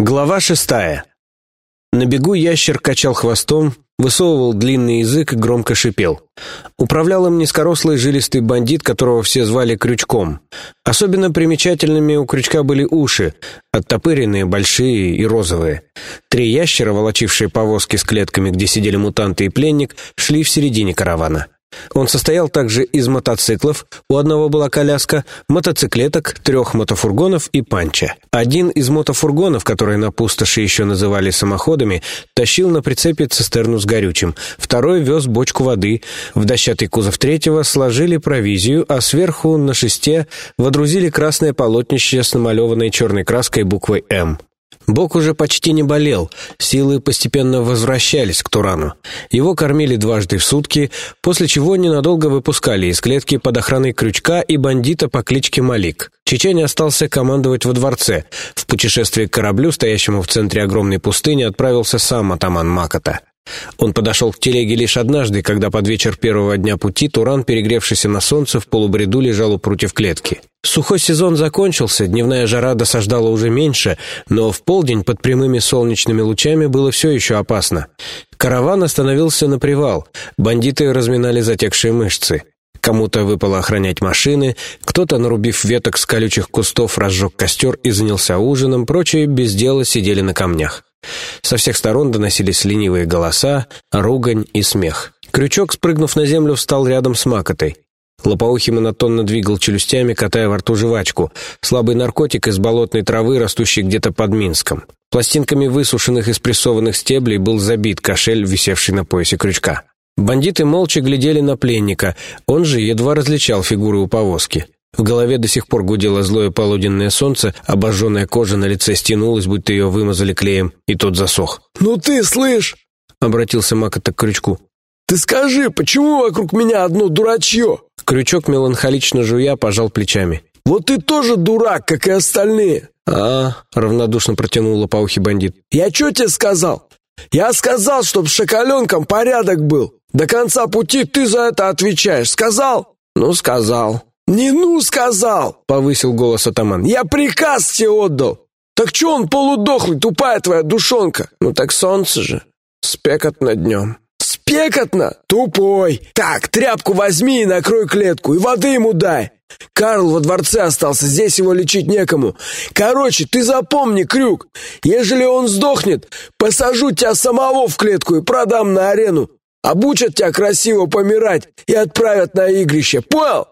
Глава шестая. На бегу ящер качал хвостом, высовывал длинный язык и громко шипел. Управлял им низкорослый жилистый бандит, которого все звали Крючком. Особенно примечательными у Крючка были уши, оттопыренные, большие и розовые. Три ящера, волочившие повозки с клетками, где сидели мутанты и пленник, шли в середине каравана. Он состоял также из мотоциклов, у одного была коляска, мотоциклеток, трех мотофургонов и панча. Один из мотофургонов, которые на пустоши еще называли самоходами, тащил на прицепе цистерну с горючим, второй вез бочку воды, в дощатый кузов третьего сложили провизию, а сверху на шесте водрузили красное полотнище с намалеванной черной краской буквой «М». Бок уже почти не болел, силы постепенно возвращались к Турану. Его кормили дважды в сутки, после чего ненадолго выпускали из клетки под охраной крючка и бандита по кличке Малик. Чечень остался командовать во дворце. В путешествие к кораблю, стоящему в центре огромной пустыни, отправился сам атаман Макота. Он подошел к телеге лишь однажды, когда под вечер первого дня пути Туран, перегревшийся на солнце, в полубреду лежал у прутьев клетки. Сухой сезон закончился, дневная жара досаждала уже меньше, но в полдень под прямыми солнечными лучами было все еще опасно. Караван остановился на привал, бандиты разминали затекшие мышцы. Кому-то выпало охранять машины, кто-то, нарубив веток с колючих кустов, разжег костер и занялся ужином, прочие без дела сидели на камнях. Со всех сторон доносились ленивые голоса, ругань и смех. Крючок, спрыгнув на землю, встал рядом с Макотой. Лопоухий монотонно двигал челюстями, катая во рту жвачку. Слабый наркотик из болотной травы, растущий где-то под Минском. Пластинками высушенных и спрессованных стеблей был забит кошель, висевший на поясе крючка. Бандиты молча глядели на пленника, он же едва различал фигуры у повозки. В голове до сих пор гудело злое полуденное солнце, обожженная кожа на лице стянулась, будто ее вымазали клеем, и тот засох. «Ну ты, слышь!» — обратился Макота к крючку. «Ты скажи, почему вокруг меня одно дурачье?» Крючок, меланхолично жуя, пожал плечами. «Вот ты тоже дурак, как и остальные!» «А, — равнодушно протянул лопоухий бандит. «Я что тебе сказал? Я сказал, чтоб с шоколенком порядок был. До конца пути ты за это отвечаешь. Сказал?» «Ну, сказал», «Не ну сказал!» — повысил голос атаман. «Я приказ тебе отдал! Так че он полудохлый, тупая твоя душонка?» «Ну так солнце же! Спекотно днем!» «Спекотно? Тупой! Так, тряпку возьми и накрой клетку, и воды ему дай!» Карл во дворце остался, здесь его лечить некому. Короче, ты запомни, Крюк, ежели он сдохнет, посажу тебя самого в клетку и продам на арену. Обучат тебя красиво помирать и отправят на игрище. Понял?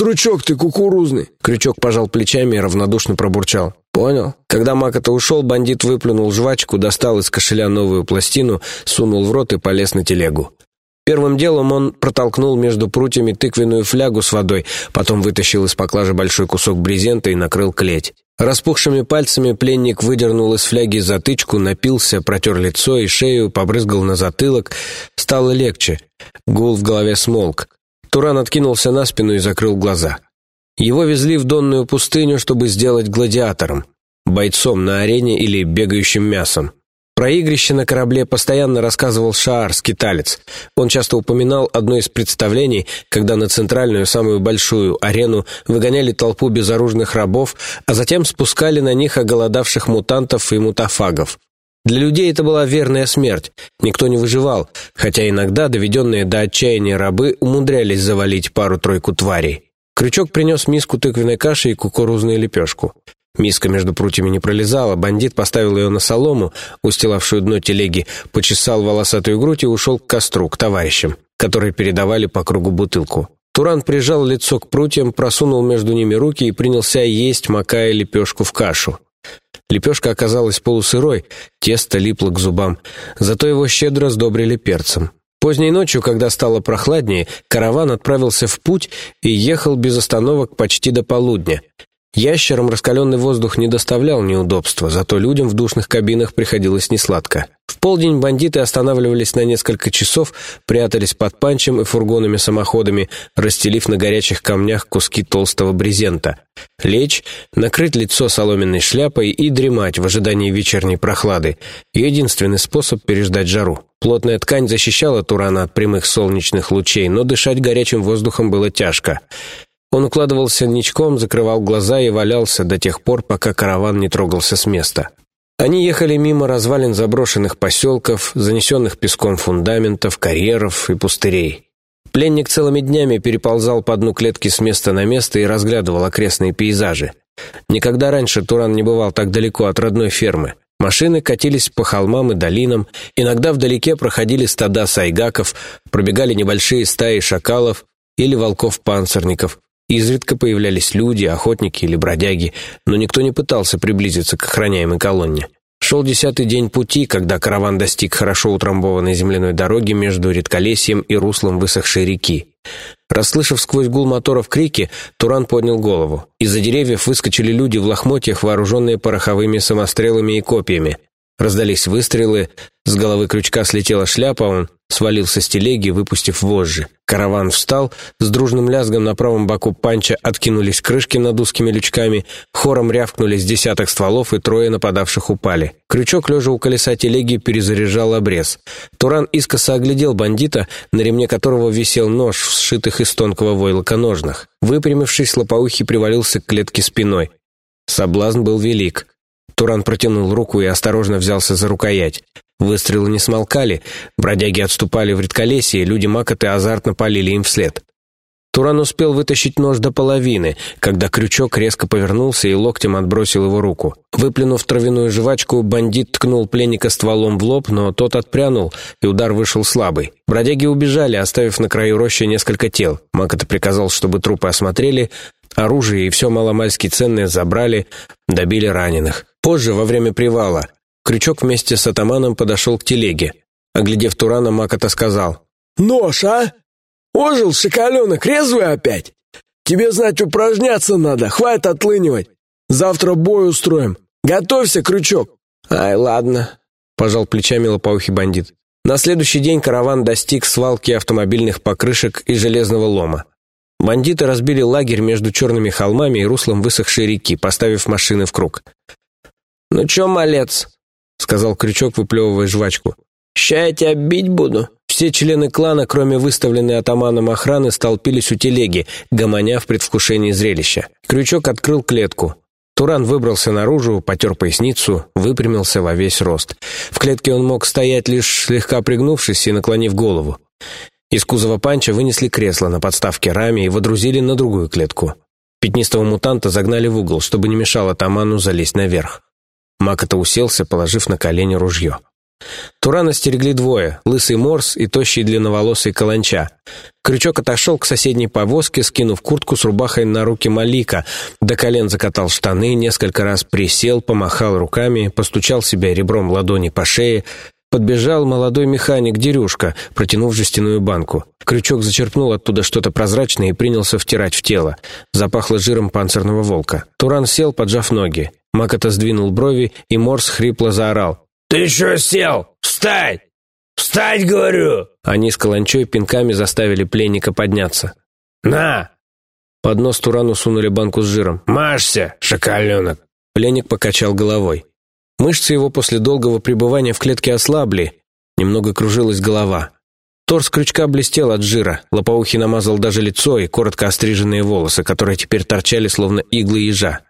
Стручок ты кукурузный!» Крючок пожал плечами и равнодушно пробурчал. «Понял». Когда Макота ушел, бандит выплюнул жвачку, достал из кошеля новую пластину, сунул в рот и полез на телегу. Первым делом он протолкнул между прутьями тыквенную флягу с водой, потом вытащил из поклажи большой кусок брезента и накрыл клеть. Распухшими пальцами пленник выдернул из фляги затычку, напился, протер лицо и шею, побрызгал на затылок. Стало легче. Гул в голове смолк. Туран откинулся на спину и закрыл глаза. Его везли в донную пустыню, чтобы сделать гладиатором, бойцом на арене или бегающим мясом. Про игрище на корабле постоянно рассказывал Шаар, скиталец. Он часто упоминал одно из представлений, когда на центральную, самую большую арену выгоняли толпу безоружных рабов, а затем спускали на них оголодавших мутантов и мутафагов. Для людей это была верная смерть. Никто не выживал, хотя иногда доведенные до отчаяния рабы умудрялись завалить пару-тройку тварей. Крючок принес миску тыквенной каши и кукурузную лепешку. Миска между прутьями не пролезала, бандит поставил ее на солому, устилавшую дно телеги, почесал волосатую грудь и ушел к костру, к товарищам, которые передавали по кругу бутылку. Туран прижал лицо к прутьям, просунул между ними руки и принялся есть, макая лепешку в кашу. Лепешка оказалась полусырой, тесто липло к зубам, зато его щедро сдобрили перцем. Поздней ночью, когда стало прохладнее, караван отправился в путь и ехал без остановок почти до полудня. Ящерам раскаленный воздух не доставлял неудобства, зато людям в душных кабинах приходилось несладко. В полдень бандиты останавливались на несколько часов, прятались под панчем и фургонами-самоходами, расстелив на горячих камнях куски толстого брезента. Лечь, накрыть лицо соломенной шляпой и дремать в ожидании вечерней прохлады. Единственный способ переждать жару. Плотная ткань защищала Турана от прямых солнечных лучей, но дышать горячим воздухом было тяжко. Он укладывался ничком, закрывал глаза и валялся до тех пор, пока караван не трогался с места. Они ехали мимо развалин заброшенных поселков, занесенных песком фундаментов, карьеров и пустырей. Пленник целыми днями переползал по дну клетки с места на место и разглядывал окрестные пейзажи. Никогда раньше Туран не бывал так далеко от родной фермы. Машины катились по холмам и долинам, иногда вдалеке проходили стада сайгаков, пробегали небольшие стаи шакалов или волков-панцирников. Изредка появлялись люди, охотники или бродяги, но никто не пытался приблизиться к охраняемой колонне. Шел десятый день пути, когда караван достиг хорошо утрамбованной земляной дороги между редколесьем и руслом высохшей реки. Расслышав сквозь гул моторов крики, Туран поднял голову. Из-за деревьев выскочили люди в лохмотьях, вооруженные пороховыми самострелами и копьями. Раздались выстрелы, с головы крючка слетела шляпа, он свалился с телеги, выпустив вожжи. Караван встал, с дружным лязгом на правом боку панча откинулись крышки над узкими лючками, хором рявкнулись десяток стволов, и трое нападавших упали. Крючок, лежа у колеса телеги, перезаряжал обрез. Туран искоса оглядел бандита, на ремне которого висел нож, сшитых из тонкого войлока ножнах. Выпрямившись, лопоухий привалился к клетке спиной. Соблазн был велик. Туран протянул руку и осторожно взялся за рукоять. Выстрелы не смолкали, бродяги отступали в редколесье, люди макоты азартно полили им вслед. Туран успел вытащить нож до половины, когда крючок резко повернулся и локтем отбросил его руку. Выплюнув травяную жвачку, бандит ткнул пленника стволом в лоб, но тот отпрянул, и удар вышел слабый. Бродяги убежали, оставив на краю рощи несколько тел. Макота приказал, чтобы трупы осмотрели, оружие и все маломальски ценное забрали, добили раненых. Позже, во время привала, Крючок вместе с атаманом подошел к телеге. Оглядев Турана, Макота сказал. «Нож, а? Ожил, шоколенок, резвый опять? Тебе, знать, упражняться надо, хватит отлынивать. Завтра бой устроим. Готовься, Крючок». «Ай, ладно», — пожал плечами лопоухий бандит. На следующий день караван достиг свалки автомобильных покрышек и железного лома. Бандиты разбили лагерь между черными холмами и руслом высохшей реки, поставив машины в круг. «Ну чё, малец?» — сказал Крючок, выплевывая жвачку. «Ща я тебя бить буду». Все члены клана, кроме выставленной атаманом охраны, столпились у телеги, гомоня в предвкушении зрелища. Крючок открыл клетку. Туран выбрался наружу, потер поясницу, выпрямился во весь рост. В клетке он мог стоять лишь слегка пригнувшись и наклонив голову. Из кузова панча вынесли кресло на подставке раме и водрузили на другую клетку. Пятнистого мутанта загнали в угол, чтобы не мешало атаману залезть наверх. Макота уселся, положив на колени ружье. Турана стерегли двое — лысый морс и тощий длинноволосый каланча. Крючок отошел к соседней повозке, скинув куртку с рубахой на руки Малика, до колен закатал штаны, несколько раз присел, помахал руками, постучал себя ребром ладони по шее, Подбежал молодой механик Дерюшка, протянув жестяную банку. Крючок зачерпнул оттуда что-то прозрачное и принялся втирать в тело. Запахло жиром панцирного волка. Туран сел, поджав ноги. Макота сдвинул брови, и Морс хрипло заорал. «Ты что сел? Встать! Встать, говорю!» Они с каланчой пинками заставили пленника подняться. «На!» Под нос Турану сунули банку с жиром. «Машься, шакаленок!» Пленник покачал головой. Мышцы его после долгого пребывания в клетке ослабли, немного кружилась голова. Торс крючка блестел от жира, лопоухий намазал даже лицо и коротко остриженные волосы, которые теперь торчали, словно иглы ежа.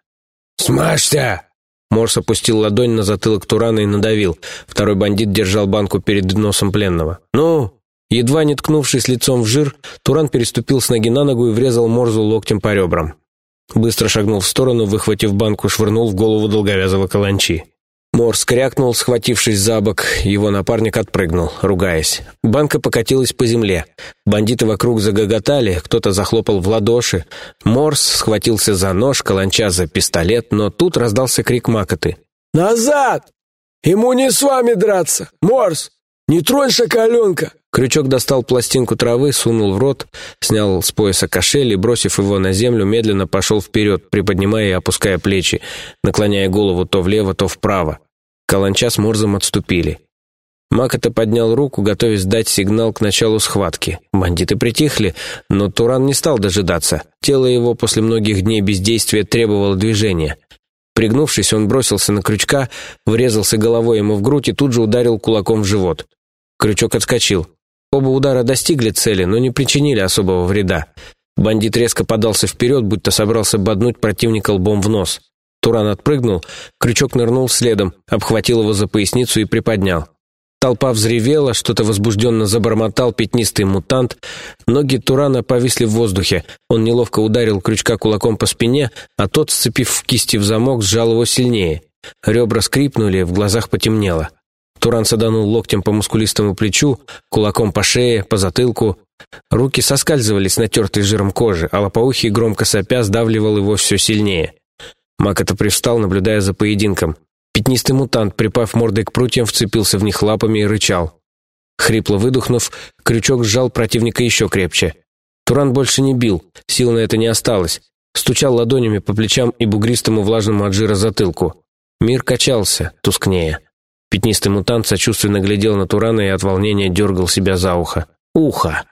«Смажься!» Морс опустил ладонь на затылок Турана и надавил. Второй бандит держал банку перед носом пленного. «Ну?» Едва не ткнувшись лицом в жир, Туран переступил с ноги на ногу и врезал Морзу локтем по ребрам. Быстро шагнул в сторону, выхватив банку, швырнул в голову долговязого каланчи. Морс крякнул, схватившись за бок. Его напарник отпрыгнул, ругаясь. Банка покатилась по земле. Бандиты вокруг загоготали, кто-то захлопал в ладоши. Морс схватился за нож, каланча за пистолет, но тут раздался крик макоты. «Назад! Ему не с вами драться! Морс! Не тронь шоколенка!» Крючок достал пластинку травы, сунул в рот, снял с пояса кошель и, бросив его на землю, медленно пошел вперед, приподнимая и опуская плечи, наклоняя голову то влево, то вправо. Каланча с Морзом отступили. Макота поднял руку, готовясь дать сигнал к началу схватки. Бандиты притихли, но Туран не стал дожидаться. Тело его после многих дней бездействия требовало движения. Пригнувшись, он бросился на крючка, врезался головой ему в грудь и тут же ударил кулаком в живот. Крючок отскочил. Оба удара достигли цели, но не причинили особого вреда. Бандит резко подался вперед, будто собрался боднуть противника лбом в нос. Туран отпрыгнул, крючок нырнул следом, обхватил его за поясницу и приподнял. Толпа взревела, что-то возбужденно забормотал пятнистый мутант. Ноги Турана повисли в воздухе. Он неловко ударил крючка кулаком по спине, а тот, сцепив в кисти в замок, сжал его сильнее. Ребра скрипнули, в глазах потемнело. Туран саданул локтем по мускулистому плечу, кулаком по шее, по затылку. Руки соскальзывались на тертой жиром кожи, а лопоухий громко сопя сдавливал его все сильнее. Макота привстал, наблюдая за поединком. Пятнистый мутант, припав мордой к прутьям, вцепился в них лапами и рычал. Хрипло выдохнув, крючок сжал противника еще крепче. Туран больше не бил, сил на это не осталось. Стучал ладонями по плечам и бугристому влажному от жира затылку. Мир качался, тускнее. Пятнистый мутант сочувственно глядел на Турана и от волнения дергал себя за ухо. «Ухо!»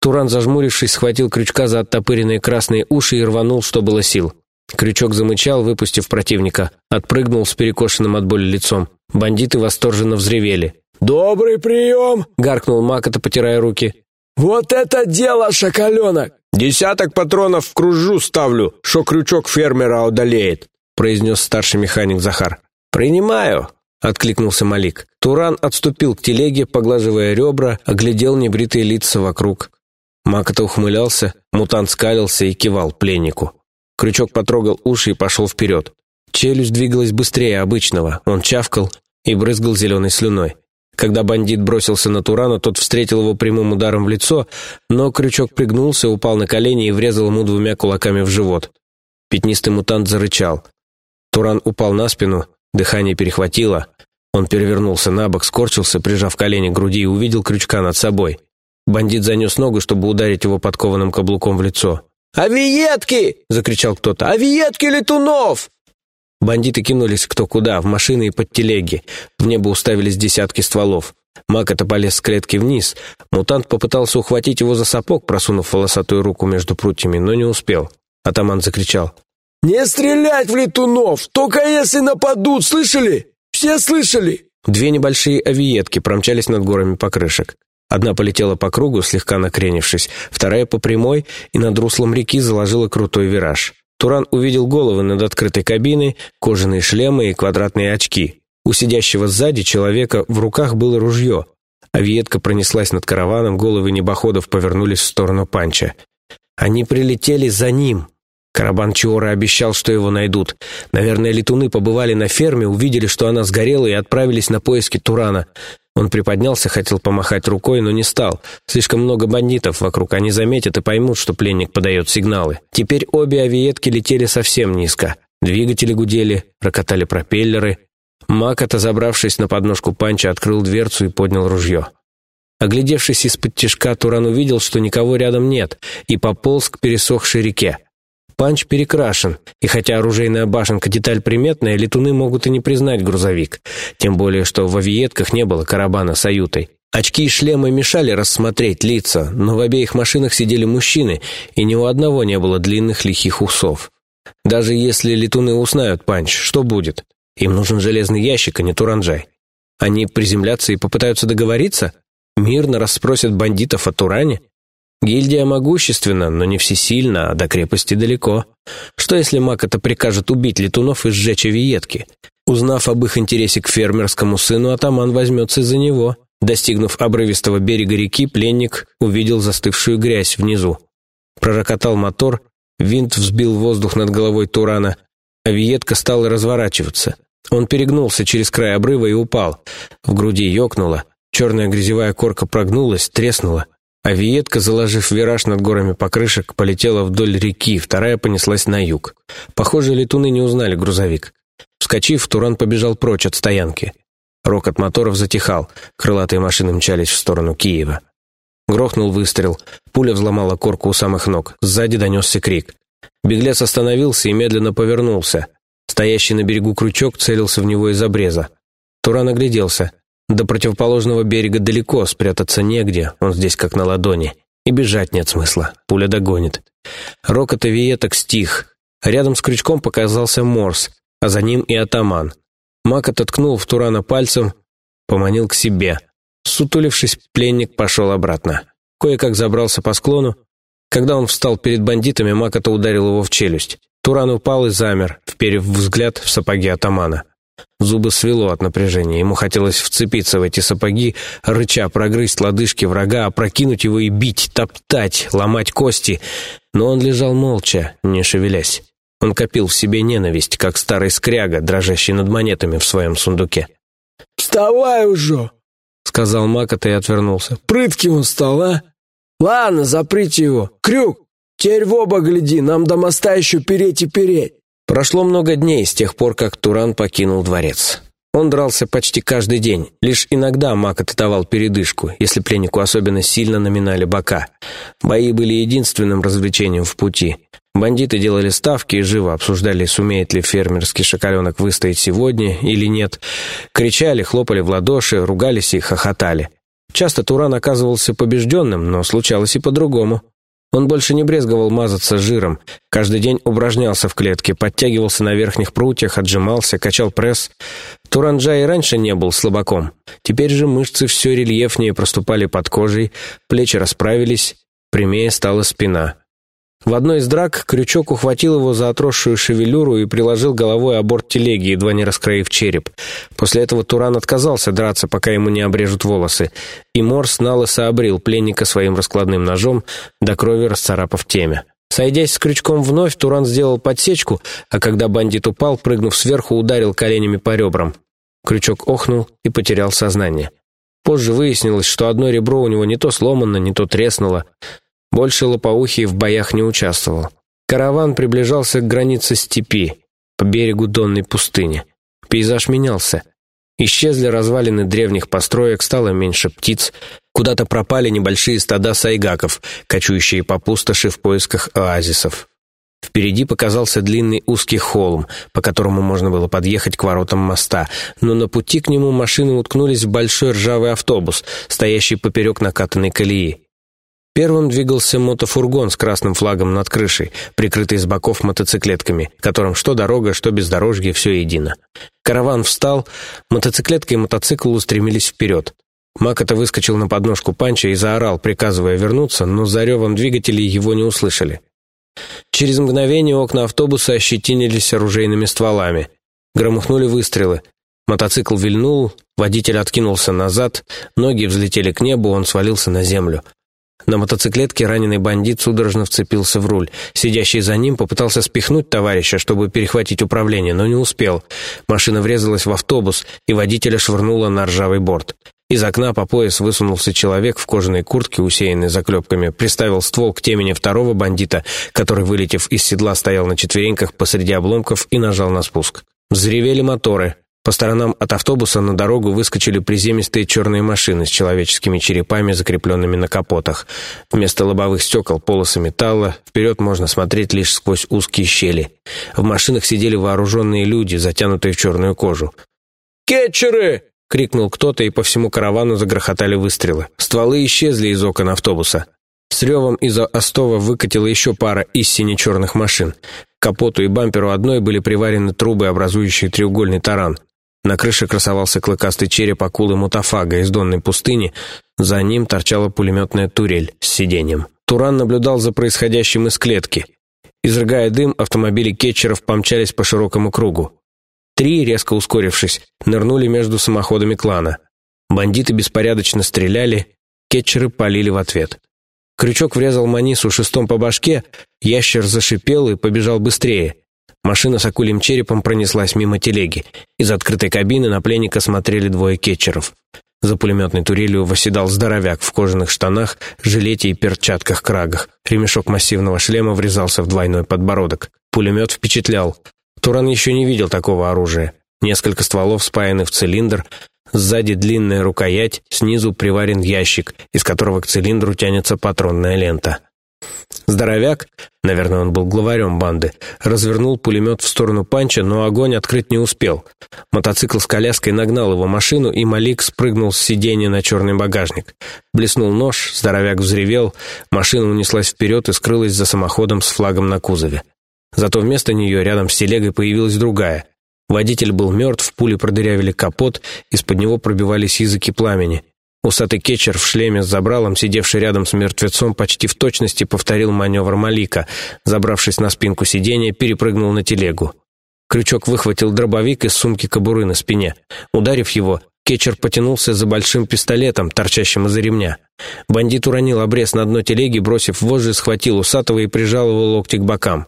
Туран, зажмурившись, схватил крючка за оттопыренные красные уши и рванул, что было сил. Крючок замычал, выпустив противника. Отпрыгнул с перекошенным от боли лицом. Бандиты восторженно взревели. «Добрый прием!» — гаркнул Макота, потирая руки. «Вот это дело, шакаленок!» «Десяток патронов в кружу ставлю, что крючок фермера одолеет», — произнес старший механик Захар. «Принимаю», — откликнулся Малик. Туран отступил к телеге, поглаживая ребра, оглядел небритые лица вокруг. Макота ухмылялся, мутант скалился и кивал пленнику. Крючок потрогал уши и пошел вперед. Челюсть двигалась быстрее обычного. Он чавкал и брызгал зеленой слюной. Когда бандит бросился на Турана, тот встретил его прямым ударом в лицо, но крючок пригнулся, упал на колени и врезал ему двумя кулаками в живот. Пятнистый мутант зарычал. Туран упал на спину, дыхание перехватило. Он перевернулся на бок, скорчился, прижав колени к груди и увидел крючка над собой. Бандит занес ногу, чтобы ударить его подкованным каблуком в лицо. «Авиетки!» — закричал кто-то. «Авиетки летунов!» Бандиты кинулись кто куда, в машины и под телеги. В небо уставились десятки стволов. Макота полез с клетки вниз. Мутант попытался ухватить его за сапог, просунув волосатую руку между прутьями, но не успел. Атаман закричал. «Не стрелять в летунов! Только если нападут, слышали? Все слышали?» Две небольшие авиетки промчались над горами покрышек. Одна полетела по кругу, слегка накренившись, вторая по прямой и над руслом реки заложила крутой вираж. Туран увидел головы над открытой кабиной, кожаные шлемы и квадратные очки. У сидящего сзади человека в руках было ружье. А ветка пронеслась над караваном, головы небоходов повернулись в сторону Панча. Они прилетели за ним. Карабан Чиора обещал, что его найдут. Наверное, летуны побывали на ферме, увидели, что она сгорела, и отправились на поиски Турана. Он приподнялся, хотел помахать рукой, но не стал. Слишком много бандитов вокруг, они заметят и поймут, что пленник подает сигналы. Теперь обе авиетки летели совсем низко. Двигатели гудели, рокотали пропеллеры. Макота, забравшись на подножку панча, открыл дверцу и поднял ружье. Оглядевшись из-под тишка, Туран увидел, что никого рядом нет, и пополз к пересохшей реке. Панч перекрашен, и хотя оружейная башенка деталь приметная, летуны могут и не признать грузовик. Тем более, что в авиетках не было карабана с аютой. Очки и шлемы мешали рассмотреть лица, но в обеих машинах сидели мужчины, и ни у одного не было длинных лихих усов. Даже если летуны узнают Панч, что будет? Им нужен железный ящик, а не Туранджай. Они приземлятся и попытаются договориться? Мирно расспросят бандитов о Туране? Гильдия могущественна, но не всесильна, а до крепости далеко. Что если маг это прикажет убить летунов и сжечь авиетки? Узнав об их интересе к фермерскому сыну, атаман возьмется за него. Достигнув обрывистого берега реки, пленник увидел застывшую грязь внизу. Пророкотал мотор, винт взбил воздух над головой Турана. Авиетка стала разворачиваться. Он перегнулся через край обрыва и упал. В груди ёкнуло. Черная грязевая корка прогнулась, треснула. Авиетка, заложив вираж над горами покрышек, полетела вдоль реки, вторая понеслась на юг. Похоже, летуны не узнали грузовик. Вскочив, Туран побежал прочь от стоянки. Рокот моторов затихал, крылатые машины мчались в сторону Киева. Грохнул выстрел, пуля взломала корку у самых ног, сзади донесся крик. Беглец остановился и медленно повернулся. Стоящий на берегу крючок целился в него из обреза. Туран огляделся. До противоположного берега далеко, спрятаться негде, он здесь как на ладони. И бежать нет смысла, пуля догонит. Рокот авиеток стих. Рядом с крючком показался Морс, а за ним и атаман. Мак ототкнул в Турана пальцем, поманил к себе. Сутулившись, пленник пошел обратно. Кое-как забрался по склону. Когда он встал перед бандитами, Макота ударил его в челюсть. Туран упал и замер, вперев взгляд в сапоги атамана. Зубы свело от напряжения. Ему хотелось вцепиться в эти сапоги, рыча прогрызть лодыжки врага, опрокинуть его и бить, топтать, ломать кости. Но он лежал молча, не шевелясь. Он копил в себе ненависть, как старый скряга, дрожащий над монетами в своем сундуке. «Вставай уже!» — сказал Макота и отвернулся. «Прытки он стал, а? Ладно, заприте его. Крюк, теперь в оба гляди, нам до моста еще переть и переть». Прошло много дней с тех пор, как Туран покинул дворец. Он дрался почти каждый день. Лишь иногда Макот давал передышку, если пленнику особенно сильно наминали бока. Бои были единственным развлечением в пути. Бандиты делали ставки и живо обсуждали, сумеет ли фермерский шоколенок выстоять сегодня или нет. Кричали, хлопали в ладоши, ругались и хохотали. Часто Туран оказывался побежденным, но случалось и по-другому. Он больше не брезговал мазаться жиром. Каждый день упражнялся в клетке, подтягивался на верхних прутьях, отжимался, качал пресс. Туранджа и раньше не был слабаком. Теперь же мышцы все рельефнее проступали под кожей, плечи расправились, прямее стала спина. В одной из драк крючок ухватил его за отросшую шевелюру и приложил головой о борт телеги, едва не раскроив череп. После этого Туран отказался драться, пока ему не обрежут волосы, и Морс налысо обрил пленника своим раскладным ножом, до крови расцарапав темя. Сойдясь с крючком вновь, Туран сделал подсечку, а когда бандит упал, прыгнув сверху, ударил коленями по ребрам. Крючок охнул и потерял сознание. Позже выяснилось, что одно ребро у него не то сломано, не то треснуло. Больше Лопоухий в боях не участвовал. Караван приближался к границе степи, по берегу Донной пустыни. Пейзаж менялся. Исчезли развалины древних построек, стало меньше птиц. Куда-то пропали небольшие стада сайгаков, кочующие по пустоши в поисках оазисов. Впереди показался длинный узкий холм, по которому можно было подъехать к воротам моста, но на пути к нему машины уткнулись в большой ржавый автобус, стоящий поперек накатанной колеи. Первым двигался мотофургон с красным флагом над крышей, прикрытый с боков мотоциклетками, которым что дорога, что бездорожье, все едино. Караван встал, мотоциклетка и мотоцикл устремились вперед. Макота выскочил на подножку панча и заорал, приказывая вернуться, но за ревом двигателей его не услышали. Через мгновение окна автобуса ощетинились оружейными стволами. Громыхнули выстрелы. Мотоцикл вильнул, водитель откинулся назад, ноги взлетели к небу, он свалился на землю. На мотоциклетке раненый бандит судорожно вцепился в руль. Сидящий за ним попытался спихнуть товарища, чтобы перехватить управление, но не успел. Машина врезалась в автобус, и водителя швырнула на ржавый борт. Из окна по пояс высунулся человек в кожаной куртке, усеянной заклепками, приставил ствол к темени второго бандита, который, вылетев из седла, стоял на четвереньках посреди обломков и нажал на спуск. Взревели моторы. По сторонам от автобуса на дорогу выскочили приземистые черные машины с человеческими черепами, закрепленными на капотах. Вместо лобовых стекол полосы металла, вперед можно смотреть лишь сквозь узкие щели. В машинах сидели вооруженные люди, затянутые в черную кожу. «Кетчеры!» — крикнул кто-то, и по всему каравану загрохотали выстрелы. Стволы исчезли из окон автобуса. С ревом из-за остова выкатила еще пара из сине-черных машин. К капоту и бамперу одной были приварены трубы, образующие треугольный таран. На крыше красовался клыкастый череп акулы Мутафага из Донной пустыни, за ним торчала пулеметная турель с сиденьем. Туран наблюдал за происходящим из клетки. Изрыгая дым, автомобили кетчеров помчались по широкому кругу. Три, резко ускорившись, нырнули между самоходами клана. Бандиты беспорядочно стреляли, кетчеры полили в ответ. Крючок врезал Манису шестом по башке, ящер зашипел и побежал быстрее. Машина с акулим черепом пронеслась мимо телеги. Из открытой кабины на пленника смотрели двое кетчеров. За пулеметной турелью восседал здоровяк в кожаных штанах, жилете и перчатках-крагах. Ремешок массивного шлема врезался в двойной подбородок. Пулемет впечатлял. Туран еще не видел такого оружия. Несколько стволов спаяны в цилиндр, сзади длинная рукоять, снизу приварен ящик, из которого к цилиндру тянется патронная лента. Здоровяк, наверное, он был главарем банды, развернул пулемет в сторону Панча, но огонь открыть не успел. Мотоцикл с коляской нагнал его машину, и Малик спрыгнул с сиденья на черный багажник. Блеснул нож, здоровяк взревел, машина унеслась вперед и скрылась за самоходом с флагом на кузове. Зато вместо нее рядом с телегой появилась другая. Водитель был мертв, пули продырявили капот, из-под него пробивались языки пламени. Усатый кетчер в шлеме с забралом, сидевший рядом с мертвецом, почти в точности повторил маневр Малика. Забравшись на спинку сиденья, перепрыгнул на телегу. Крючок выхватил дробовик из сумки кобуры на спине. Ударив его, кетчер потянулся за большим пистолетом, торчащим из-за ремня. Бандит уронил обрез на дно телеги, бросив вожжи, схватил усатого и прижал его локти к бокам.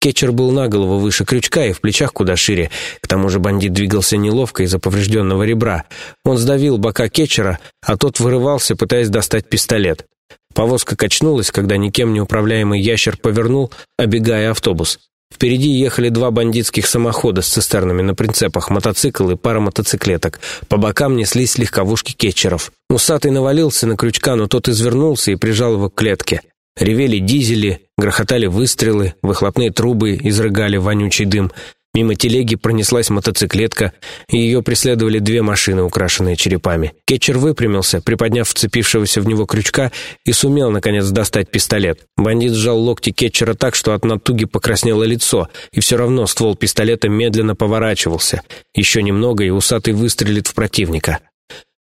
Кетчер был на голову выше крючка и в плечах куда шире. К тому же бандит двигался неловко из-за поврежденного ребра. Он сдавил бока кетчера, а тот вырывался, пытаясь достать пистолет. Повозка качнулась, когда никем не управляемый ящер повернул, обегая автобус. Впереди ехали два бандитских самохода с цистернами на прицепах, мотоцикл и пара мотоциклеток. По бокам неслись легковушки кетчеров. Усатый навалился на крючка, но тот извернулся и прижал его к клетке. Ревели дизели, грохотали выстрелы, выхлопные трубы изрыгали вонючий дым. Мимо телеги пронеслась мотоциклетка, и ее преследовали две машины, украшенные черепами. Кетчер выпрямился, приподняв вцепившегося в него крючка, и сумел, наконец, достать пистолет. Бандит сжал локти Кетчера так, что от натуги покраснело лицо, и все равно ствол пистолета медленно поворачивался. Еще немного, и усатый выстрелит в противника.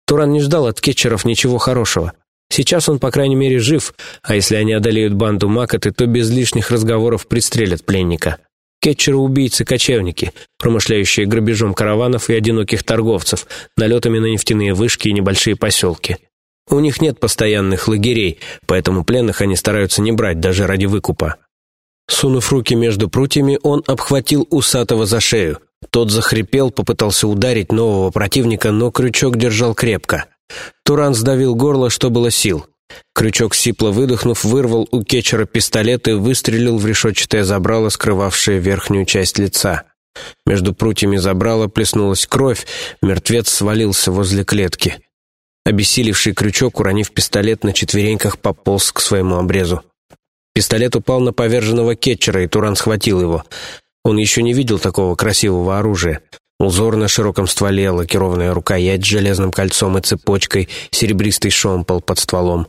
Туран не ждал от Кетчеров ничего хорошего. Сейчас он, по крайней мере, жив, а если они одолеют банду Макоты, то без лишних разговоров пристрелят пленника. Кетчеры-убийцы-кочевники, промышляющие грабежом караванов и одиноких торговцев, налетами на нефтяные вышки и небольшие поселки. У них нет постоянных лагерей, поэтому пленных они стараются не брать даже ради выкупа. Сунув руки между прутьями, он обхватил усатого за шею. Тот захрипел, попытался ударить нового противника, но крючок держал крепко. Туран сдавил горло, что было сил. Крючок сипло выдохнув, вырвал у кетчера пистолет и выстрелил в решетчатое забрало, скрывавшее верхнюю часть лица. Между прутьями забрала плеснулась кровь, мертвец свалился возле клетки. Обессилевший крючок, уронив пистолет, на четвереньках пополз к своему обрезу. Пистолет упал на поверженного кетчера, и Туран схватил его. Он еще не видел такого красивого оружия. Узор на широком стволе, лакированная рукоять с железным кольцом и цепочкой, серебристый шомпол под стволом.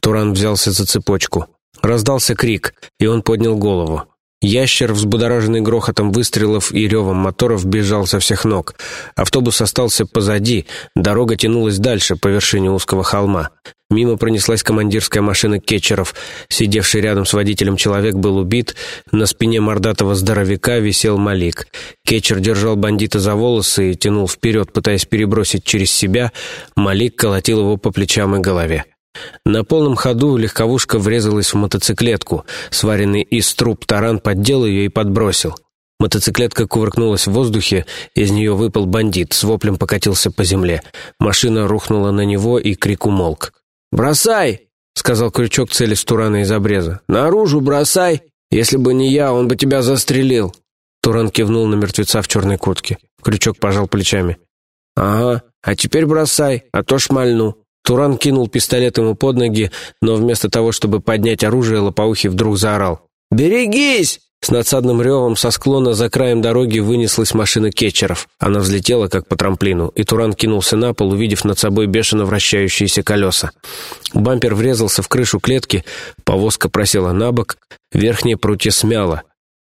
Туран взялся за цепочку. Раздался крик, и он поднял голову. Ящер, взбудораженный грохотом выстрелов и ревом моторов, бежал со всех ног. Автобус остался позади, дорога тянулась дальше, по вершине узкого холма. Мимо пронеслась командирская машина кетчеров. Сидевший рядом с водителем человек был убит. На спине мордатого здоровяка висел Малик. Кетчер держал бандита за волосы и тянул вперед, пытаясь перебросить через себя. Малик колотил его по плечам и голове. На полном ходу легковушка врезалась в мотоциклетку. Сваренный из труб таран поддел ее и подбросил. Мотоциклетка кувыркнулась в воздухе, из нее выпал бандит, с воплем покатился по земле. Машина рухнула на него, и крик умолк. «Бросай!» — сказал крючок цели с Турана из обреза. «Наружу бросай! Если бы не я, он бы тебя застрелил!» Туран кивнул на мертвеца в черной куртке. Крючок пожал плечами. «Ага, а теперь бросай, а то шмальну!» Туран кинул пистолет ему под ноги, но вместо того, чтобы поднять оружие, Лопоухий вдруг заорал. «Берегись!» С надсадным ревом со склона за краем дороги вынеслась машина кетчеров. Она взлетела, как по трамплину, и Туран кинулся на пол, увидев над собой бешено вращающиеся колеса. Бампер врезался в крышу клетки, повозка просела на бок, верхнее прутье смяло.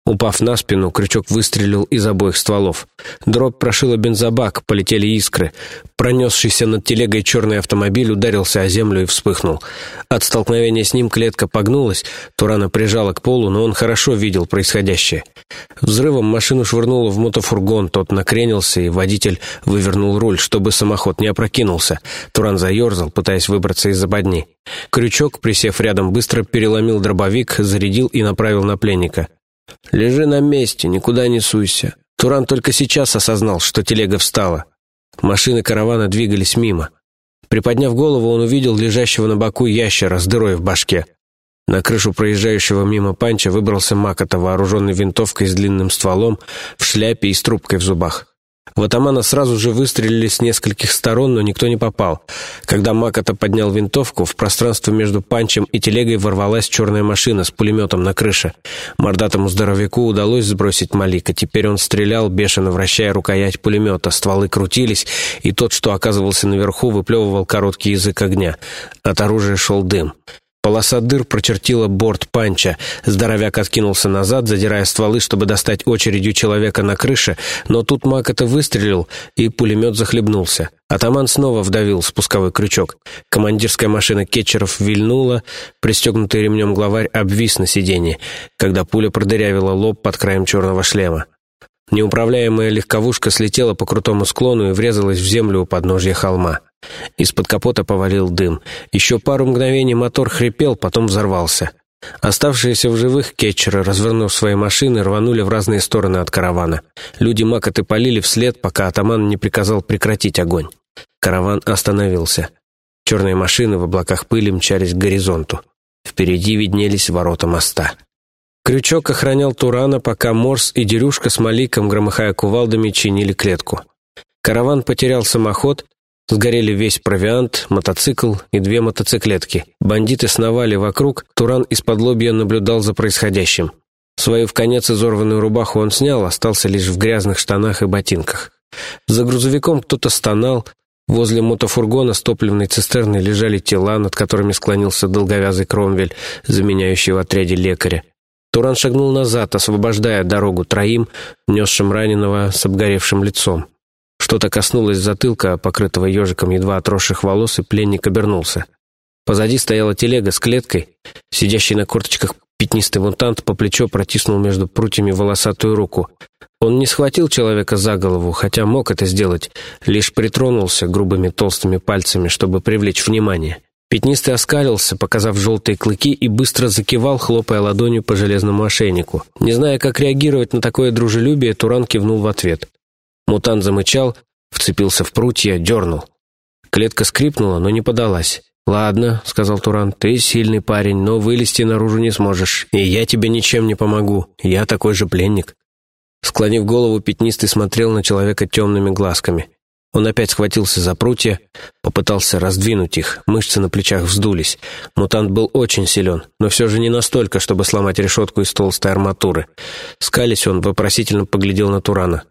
Упав на спину, крючок выстрелил из обоих стволов. Дробь прошила бензобак, полетели искры. Пронесшийся над телегой черный автомобиль ударился о землю и вспыхнул. От столкновения с ним клетка погнулась, Турана прижала к полу, но он хорошо видел происходящее. Взрывом машину швырнуло в мотофургон, тот накренился, и водитель вывернул руль, чтобы самоход не опрокинулся. Туран заерзал, пытаясь выбраться из западни. Крючок, присев рядом, быстро переломил дробовик, зарядил и направил на пленника. «Лежи на месте, никуда не суйся». Туран только сейчас осознал, что телега встала. Машины каравана двигались мимо. Приподняв голову, он увидел лежащего на боку ящера с дырой в башке. На крышу проезжающего мимо панча выбрался Макота, вооруженный винтовкой с длинным стволом, в шляпе и с трубкой в зубах. В атамана сразу же выстрелили с нескольких сторон, но никто не попал. Когда Макота поднял винтовку, в пространство между панчем и телегой ворвалась черная машина с пулеметом на крыше. Мордатому здоровяку удалось сбросить Малика. Теперь он стрелял, бешено вращая рукоять пулемета. Стволы крутились, и тот, что оказывался наверху, выплевывал короткий язык огня. От оружия шел дым. Полоса дыр прочертила борт панча. Здоровяк откинулся назад, задирая стволы, чтобы достать очередью человека на крыше, но тут Макота выстрелил, и пулемет захлебнулся. Атаман снова вдавил спусковой крючок. Командирская машина кетчеров вильнула, пристегнутый ремнем главарь обвис на сиденье, когда пуля продырявила лоб под краем черного шлема. Неуправляемая легковушка слетела по крутому склону и врезалась в землю у подножья холма. Из-под капота повалил дым. Еще пару мгновений мотор хрипел, потом взорвался. Оставшиеся в живых кетчеры, развернув свои машины, рванули в разные стороны от каравана. Люди макоты полили вслед, пока атаман не приказал прекратить огонь. Караван остановился. Черные машины в облаках пыли мчались к горизонту. Впереди виднелись ворота моста. Крючок охранял Турана, пока Морс и Дерюшка с Маликом, громыхая кувалдами, чинили клетку. Караван потерял самоход, Сгорели весь провиант, мотоцикл и две мотоциклетки. Бандиты сновали вокруг, Туран из-под лобья наблюдал за происходящим. Свою в конец изорванную рубаху он снял, остался лишь в грязных штанах и ботинках. За грузовиком кто-то стонал, возле мотофургона с топливной цистерной лежали тела, над которыми склонился долговязый Кромвель, заменяющий в отряде лекаря. Туран шагнул назад, освобождая дорогу троим, несшим раненого с обгоревшим лицом. Что-то коснулось затылка, покрытого ежиком едва отросших волос, и пленник обернулся. Позади стояла телега с клеткой. Сидящий на корточках пятнистый мутант по плечо протиснул между прутьями волосатую руку. Он не схватил человека за голову, хотя мог это сделать, лишь притронулся грубыми толстыми пальцами, чтобы привлечь внимание. Пятнистый оскалился, показав желтые клыки, и быстро закивал, хлопая ладонью по железному ошейнику. Не зная, как реагировать на такое дружелюбие, Туран кивнул в ответ. Мутант замычал, вцепился в прутья, дернул. Клетка скрипнула, но не подалась. «Ладно», — сказал Туран, — «ты сильный парень, но вылезти наружу не сможешь, и я тебе ничем не помогу, я такой же пленник». Склонив голову, пятнистый смотрел на человека темными глазками. Он опять схватился за прутья, попытался раздвинуть их, мышцы на плечах вздулись. Мутант был очень силен, но все же не настолько, чтобы сломать решетку из толстой арматуры. Скались он, вопросительно поглядел на Турана.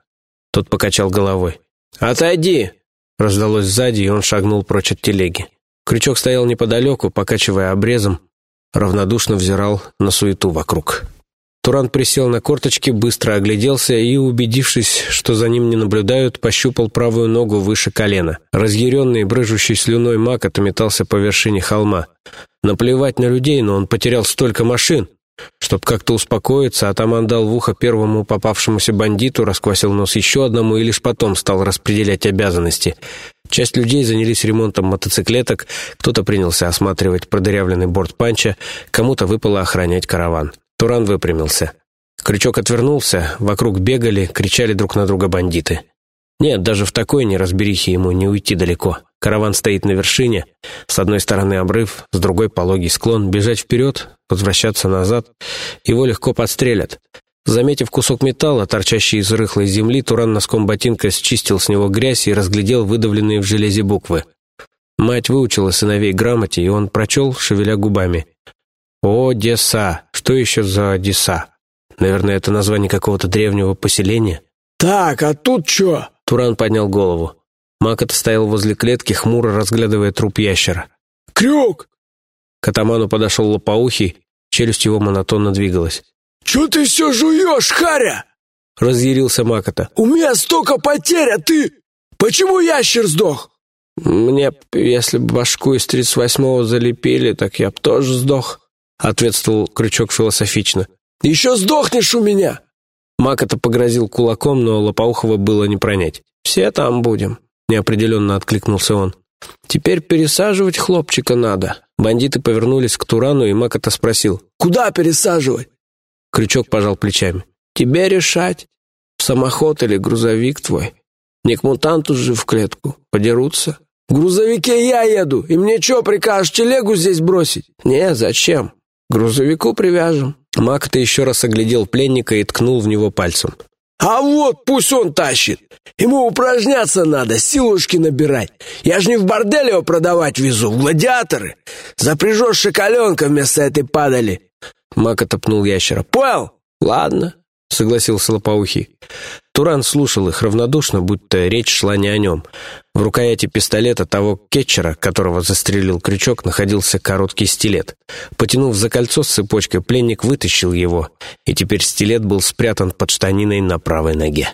Тот покачал головой. «Отойди!» Раздалось сзади, и он шагнул прочь от телеги. Крючок стоял неподалеку, покачивая обрезом, равнодушно взирал на суету вокруг. Туран присел на корточки, быстро огляделся и, убедившись, что за ним не наблюдают, пощупал правую ногу выше колена. Разъяренный, брыжущий слюной маг отметался по вершине холма. Наплевать на людей, но он потерял столько машин. Чтоб как-то успокоиться, атаман дал в ухо первому попавшемуся бандиту, расквасил нос еще одному и лишь потом стал распределять обязанности. Часть людей занялись ремонтом мотоциклеток, кто-то принялся осматривать продырявленный борт панча, кому-то выпало охранять караван. Туран выпрямился. Крючок отвернулся, вокруг бегали, кричали друг на друга бандиты. Нет, даже в такой неразберихе ему не уйти далеко. Караван стоит на вершине, с одной стороны обрыв, с другой пологий склон. Бежать вперед, возвращаться назад. Его легко подстрелят. Заметив кусок металла, торчащий из рыхлой земли, Туран носком ботинка счистил с него грязь и разглядел выдавленные в железе буквы. Мать выучила сыновей грамоте, и он прочел, шевеля губами. «Одесса! Что еще за Одесса? Наверное, это название какого-то древнего поселения?» «Так, а тут что?» Туран поднял голову. Макот стоял возле клетки, хмуро разглядывая труп ящера. «Крюк!» К атаману подошел лопоухий, челюсть его монотонно двигалась. «Чё ты все жуешь, Харя?» Разъярился Макота. «У меня столько потерь, а ты... Почему ящер сдох?» «Мне, если бы башку из тридцать восьмого залепили, так я б тоже сдох», ответствовал Крючок философично. «Еще сдохнешь у меня!» Макота погрозил кулаком, но Лопоухова было не пронять. «Все там будем», неопределенно откликнулся он. «Теперь пересаживать хлопчика надо». Бандиты повернулись к Турану, и Макота спросил. «Куда пересаживать?» Крючок пожал плечами. «Тебе решать, в самоход или грузовик твой. Не к мутанту же в клетку. Подерутся». «В грузовике я еду, и мне что, прикажешь телегу здесь бросить?» «Не, зачем? грузовику привяжем». Макота еще раз оглядел пленника и ткнул в него пальцем. А вот пусть он тащит. Ему упражняться надо, силушки набирать. Я ж не в бордель его продавать везу, в гладиаторы. Запряжешь шоколенка вместо этой падали. Мак отопнул ящера. Понял? Ладно. Согласился Лопоухий. Туран слушал их равнодушно, будто речь шла не о нем. В рукояти пистолета того кетчера, которого застрелил крючок, находился короткий стилет. Потянув за кольцо с цепочкой, пленник вытащил его, и теперь стилет был спрятан под штаниной на правой ноге.